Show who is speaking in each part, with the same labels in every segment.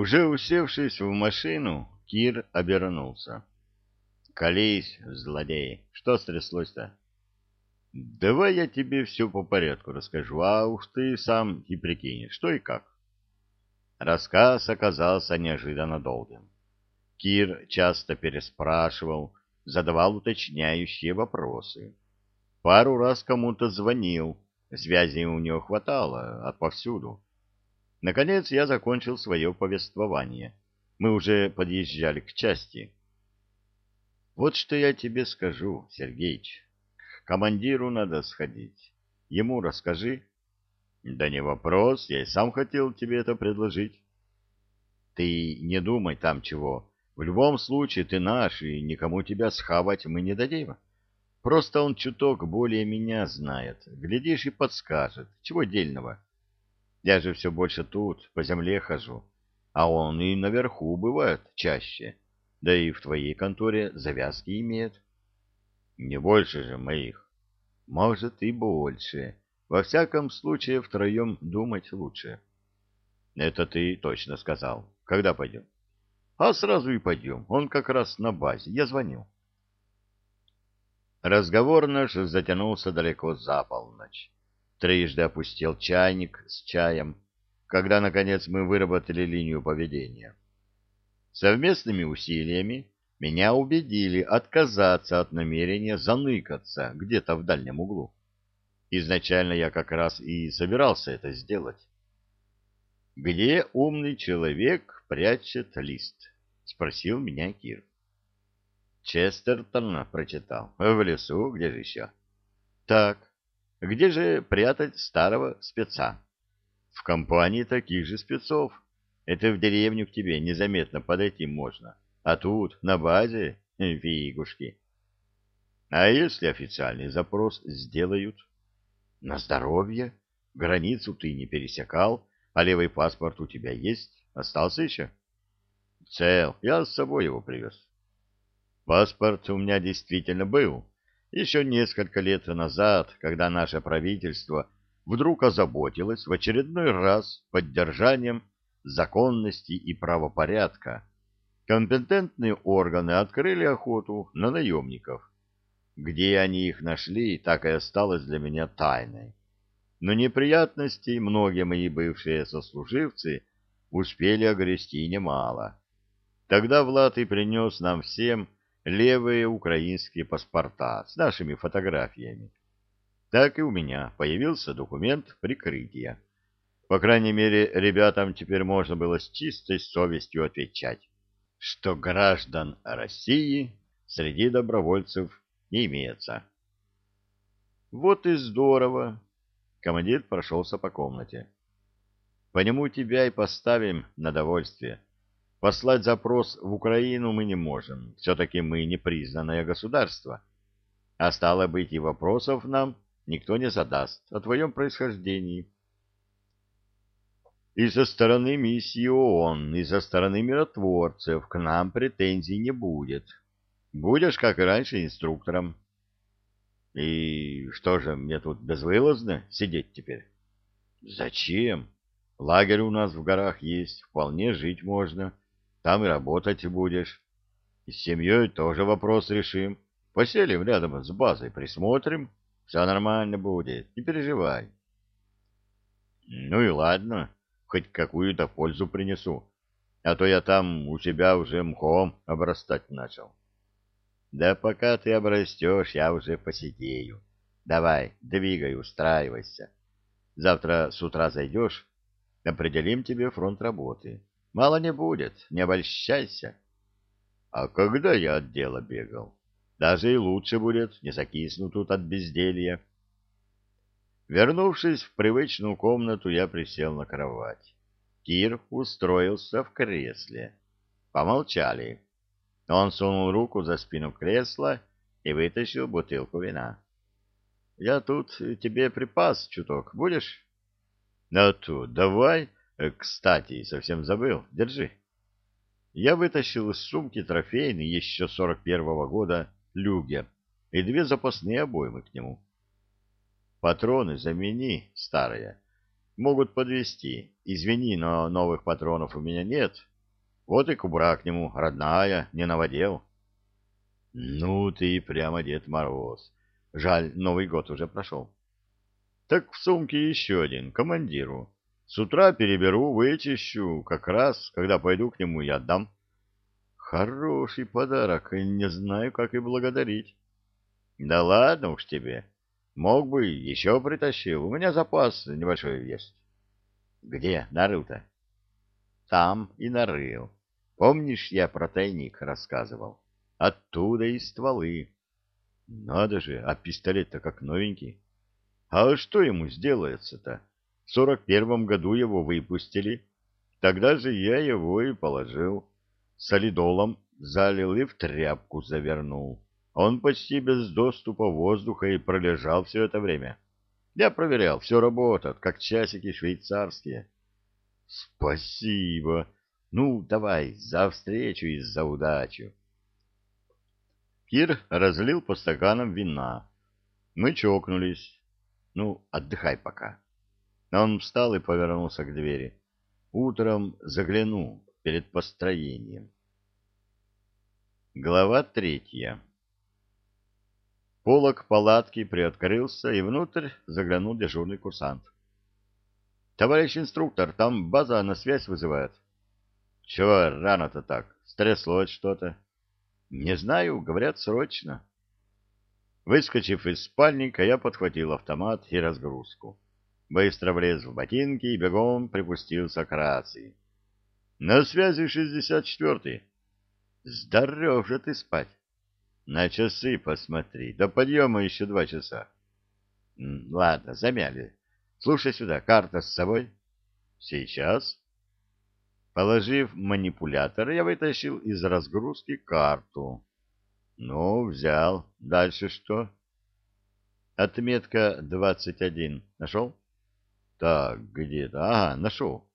Speaker 1: Уже усевшись в машину, Кир обернулся. — Колись, злодей, что стряслось-то? — Давай я тебе все по порядку расскажу, а уж ты сам и прикинешь, что и как. Рассказ оказался неожиданно долгим. Кир часто переспрашивал, задавал уточняющие вопросы. Пару раз кому-то звонил, связи у него хватало отповсюду. Наконец я закончил свое повествование. Мы уже подъезжали к части. Вот что я тебе скажу, Сергеич. Командиру надо сходить. Ему расскажи. Да не вопрос, я и сам хотел тебе это предложить. Ты не думай там чего. В любом случае ты наш, и никому тебя схавать мы не дадим. Просто он чуток более меня знает. Глядишь и подскажет. Чего дельного? Я же все больше тут, по земле хожу. А он и наверху бывает чаще. Да и в твоей конторе завязки имеет. Не больше же моих. Может, и больше. Во всяком случае, втроем думать лучше. Это ты точно сказал. Когда пойдем? А сразу и пойдем. Он как раз на базе. Я звонил. Разговор наш затянулся далеко за полночь. Трижды опустил чайник с чаем, когда, наконец, мы выработали линию поведения. Совместными усилиями меня убедили отказаться от намерения заныкаться где-то в дальнем углу. Изначально я как раз и собирался это сделать. «Где умный человек прячет лист?» — спросил меня Кир. Честертона прочитал. В лесу, где же еще? Так, где же прятать старого спеца? В компании таких же спецов. Это в деревню к тебе незаметно подойти можно. А тут, на базе, фигушки. А если официальный запрос сделают? На здоровье. Границу ты не пересекал, а левый паспорт у тебя есть? Остался еще? Цел. Я с собой его привез. Паспорт у меня действительно был. Еще несколько лет назад, когда наше правительство вдруг озаботилось в очередной раз поддержанием законности и правопорядка, компетентные органы открыли охоту на наемников. Где они их нашли, так и осталось для меня тайной. Но неприятностей многие мои бывшие сослуживцы успели огрести немало. Тогда Влад и принес нам всем левые украинские паспорта с нашими фотографиями. Так и у меня появился документ прикрытия. По крайней мере, ребятам теперь можно было с чистой совестью отвечать, что граждан России среди добровольцев не имеется. Вот и здорово. Командир прошелся по комнате. По нему тебя и поставим на довольствие. Послать запрос в Украину мы не можем, все-таки мы непризнанное государство. А стало быть, и вопросов нам никто не задаст о твоем происхождении. И со стороны миссии ООН, и со стороны миротворцев к нам претензий не будет. Будешь, как и раньше, инструктором. И что же, мне тут безвылазно сидеть теперь? Зачем? Лагерь у нас в горах есть, вполне жить можно. Там и работать будешь. И с семьей тоже вопрос решим. Поселим рядом с базой, присмотрим. Все нормально будет, не переживай. Ну и ладно, хоть какую-то пользу принесу. А то я там у себя уже мхом обрастать начал. Да пока ты обрастешь, я уже посидею. Давай, двигай, устраивайся. Завтра с утра зайдешь, определим тебе фронт работы. Мало не будет, не обольщайся. А когда я от дела бегал? Даже и лучше будет, не закисну тут от безделья. Вернувшись в привычную комнату, я присел на кровать. Кир устроился в кресле. Помолчали. Он сунул руку за спину кресла и вытащил бутылку вина. — Я тут тебе припас чуток. Будешь? — Ну, тут давай кстати, совсем забыл. Держи. Я вытащил из сумки трофейный еще сорок первого года люгер и две запасные обоймы к нему. Патроны замени, старые. Могут подвести. Извини, но новых патронов у меня нет. Вот и кубра к нему родная, не наводил. Ну ты прямо Дед Мороз. Жаль, Новый год уже прошел. Так в сумке еще один, командиру. С утра переберу, вычищу, как раз, когда пойду к нему, я отдам. Хороший подарок, не знаю, как и благодарить. Да ладно уж тебе. Мог бы, еще притащил. У меня запас небольшой есть. Где нарыл-то? Там и нарыл. Помнишь, я про тайник рассказывал? Оттуда и стволы. Надо же, а пистолет-то как новенький. А что ему сделается-то? Сорок первом году его выпустили. Тогда же я его и положил. Солидолом залил и в тряпку завернул. Он почти без доступа воздуха и пролежал все это время. Я проверял, все работает, как часики швейцарские. Спасибо. Ну, давай, за встречу и за удачу. Кир разлил по стаканам вина. Мы чокнулись. Ну, отдыхай пока. Он встал и повернулся к двери. Утром загляну перед построением. Глава третья. Полок палатки приоткрылся, и внутрь заглянул дежурный курсант. — Товарищ инструктор, там база на связь вызывает. Чего рано-то так? Стряслось что-то? Не знаю, говорят, срочно. Выскочив из спальника, я подхватил автомат и разгрузку. Быстро влез в ботинки и бегом припустился к рации. На связи шестьдесят четвертый. Здоров же ты спать. На часы посмотри. До подъема еще два часа. Ладно, замяли. Слушай сюда, карта с собой? Сейчас. Положив манипулятор, я вытащил из разгрузки карту. Ну, взял. Дальше что? Отметка 21. Нашел? Так, где-то. Ага, нашел.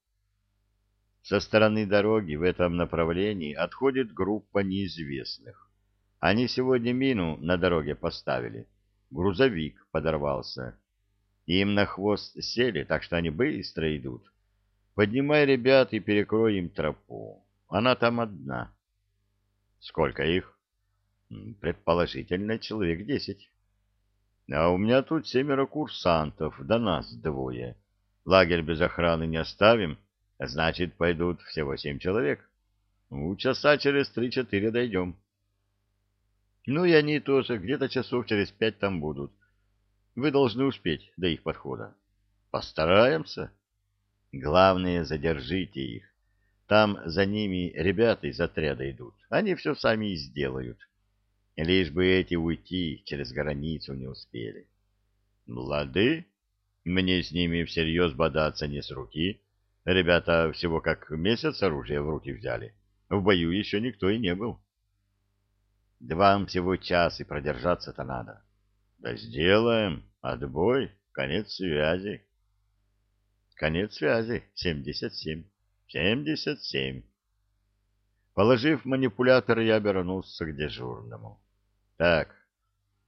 Speaker 1: Со стороны дороги в этом направлении отходит группа неизвестных. Они сегодня мину на дороге поставили. Грузовик подорвался. Им на хвост сели, так что они быстро идут. Поднимай ребят и перекрой им тропу. Она там одна. Сколько их? Предположительно, человек десять. А у меня тут семеро курсантов, да нас двое. Лагерь без охраны не оставим, значит, пойдут всего семь человек. У часа через три-четыре дойдем. Ну и они тоже где-то часов через пять там будут. Вы должны успеть до их подхода. Постараемся. Главное, задержите их. Там за ними ребята из отряда идут. Они все сами и сделают. Лишь бы эти уйти через границу не успели. Лады? Мне с ними всерьез бодаться не с руки. Ребята всего как месяц оружие в руки взяли. В бою еще никто и не был. Да вам всего час и продержаться-то надо. Да сделаем. Отбой. Конец связи. Конец связи. 77. 77. Положив манипулятор, я обернулся к дежурному. Так,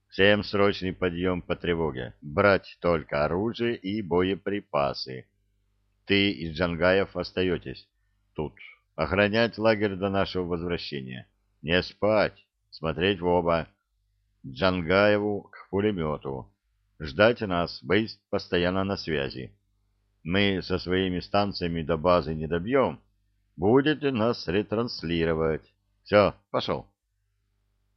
Speaker 1: всем срочный подъем по тревоге. Брать только оружие и боеприпасы. Ты и Джангаев остаетесь тут. Охранять лагерь до нашего возвращения. Не спать, смотреть в оба. Джангаеву к пулемету. Ждать нас, быть постоянно на связи мы со своими станциями до базы не добьем, будете нас ретранслировать. Все, пошел.